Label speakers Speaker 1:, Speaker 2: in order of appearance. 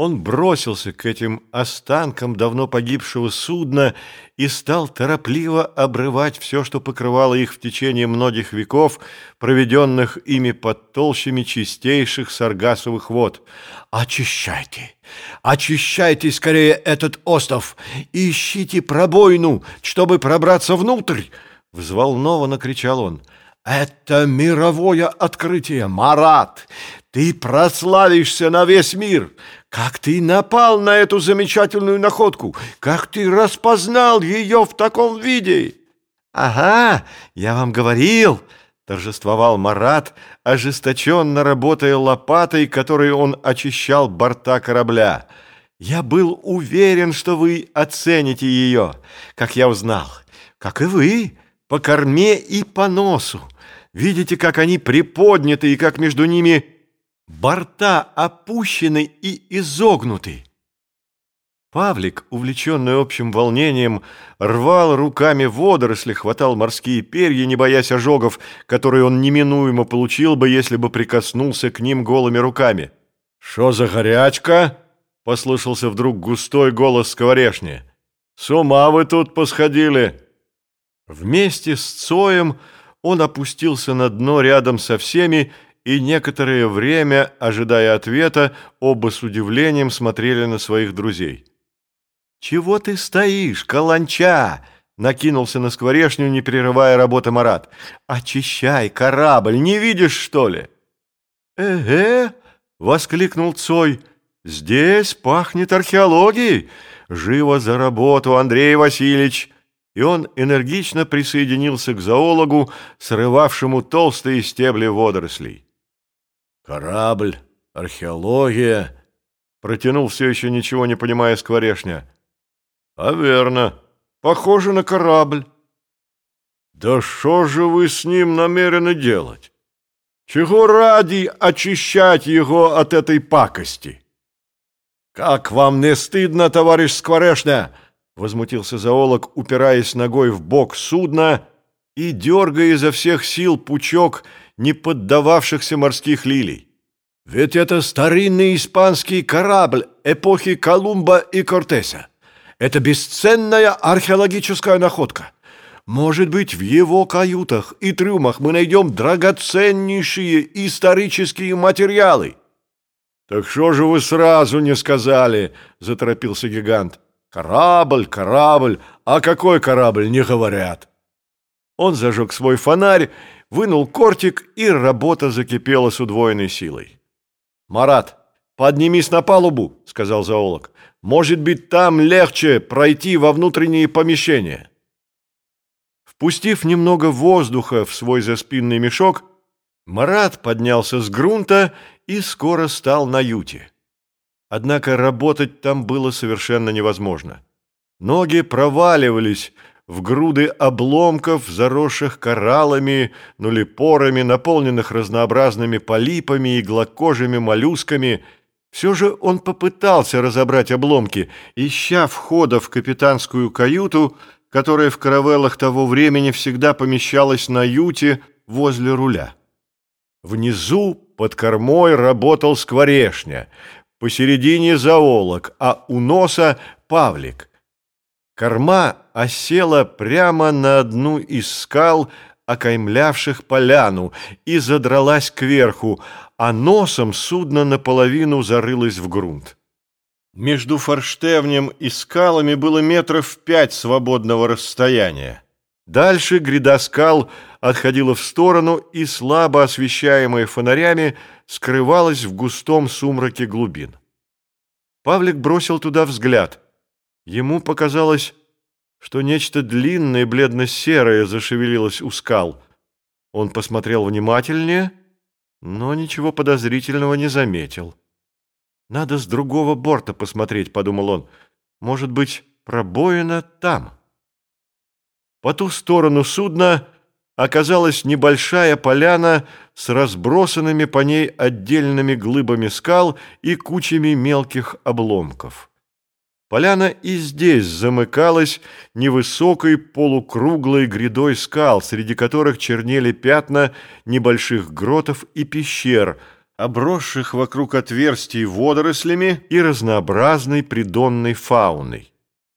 Speaker 1: Он бросился к этим останкам давно погибшего судна и стал торопливо обрывать все, что покрывало их в течение многих веков, проведенных ими под толщами чистейших саргасовых вод. «Очищайте! Очищайте скорее этот остров ищите пробоину, чтобы пробраться внутрь!» Взволнованно кричал он. «Это мировое открытие, Марат! Ты прославишься на весь мир! Как ты напал на эту замечательную находку! Как ты распознал ее в таком виде!» «Ага, я вам говорил!» — торжествовал Марат, ожесточенно работая лопатой, которой он очищал борта корабля. «Я был уверен, что вы оцените ее, как я узнал, как и вы, по корме и по носу. Видите, как они приподняты и как между ними борта опущены и изогнуты. Павлик, увлеченный общим волнением, рвал руками водоросли, хватал морские перья, не боясь ожогов, которые он неминуемо получил бы, если бы прикоснулся к ним голыми руками. «Что за горячка?» — послышался вдруг густой голос скворешни. «С ума вы тут посходили!» Вместе с Цоем он опустился на дно рядом со всеми и некоторое время, ожидая ответа, оба с удивлением смотрели на своих друзей. «Чего ты стоишь, каланча?» — накинулся на скворечню, не прерывая работы Марат. «Очищай корабль, не видишь, что ли?» «Эге!» — воскликнул Цой. «Здесь пахнет археологией! Живо за работу, Андрей Васильевич!» И он энергично присоединился к зоологу, срывавшему толстые стебли водорослей.
Speaker 2: «Корабль, археология», — протянул все еще ничего не понимая скворешня. «А верно, похоже на корабль». «Да что же вы с ним намерены делать? Чего ради очищать его от этой пакости?» «Как вам не стыдно, товарищ Скворешня?» Возмутился зоолог, упираясь ногой в бок судна и дергая изо всех сил пучок не поддававшихся морских лилий. Ведь это старинный испанский корабль эпохи Колумба и Кортеса. Это бесценная археологическая находка. Может быть, в его каютах и трюмах мы найдем драгоценнейшие исторические материалы. «Так что же вы сразу не сказали?» – заторопился гигант. Корабль, корабль, а какой корабль, не говорят. Он зажег свой фонарь, вынул кортик, и работа закипела с удвоенной силой. «Марат, поднимись на палубу», — сказал зоолог. «Может быть, там легче пройти во внутренние помещения». Впустив немного воздуха в свой заспинный мешок, Марат поднялся с грунта и скоро стал на юте. Однако работать там было совершенно невозможно. Ноги проваливались в груды обломков, заросших кораллами, нулипорами, наполненных разнообразными полипами и глокожими моллюсками. Все же он попытался разобрать обломки, ища входа в капитанскую каюту, которая в каравеллах того времени всегда помещалась на юте возле руля. Внизу под кормой работал скворешня — посередине зоолог, а у носа Павлик. Корма осела прямо на одну из скал, окаймлявших поляну, и задралась кверху, а носом судно наполовину зарылось в грунт. Между форштевнем и скалами было метров пять свободного расстояния. Дальше гряда скал отходила в сторону и, слабо освещаемая фонарями, скрывалась в густом сумраке глубин. Павлик бросил туда взгляд. Ему показалось, что нечто длинное, бледно-серое зашевелилось у скал. Он посмотрел внимательнее, но ничего подозрительного не заметил. «Надо с другого борта посмотреть», — подумал он. «Может быть, пробоина там». По ту сторону судна оказалась небольшая поляна с разбросанными по ней отдельными глыбами скал и кучами мелких обломков. Поляна и здесь замыкалась невысокой полукруглой грядой скал, среди которых чернели пятна небольших гротов и пещер,
Speaker 1: обросших вокруг отверстий водорослями и разнообразной придонной фауной.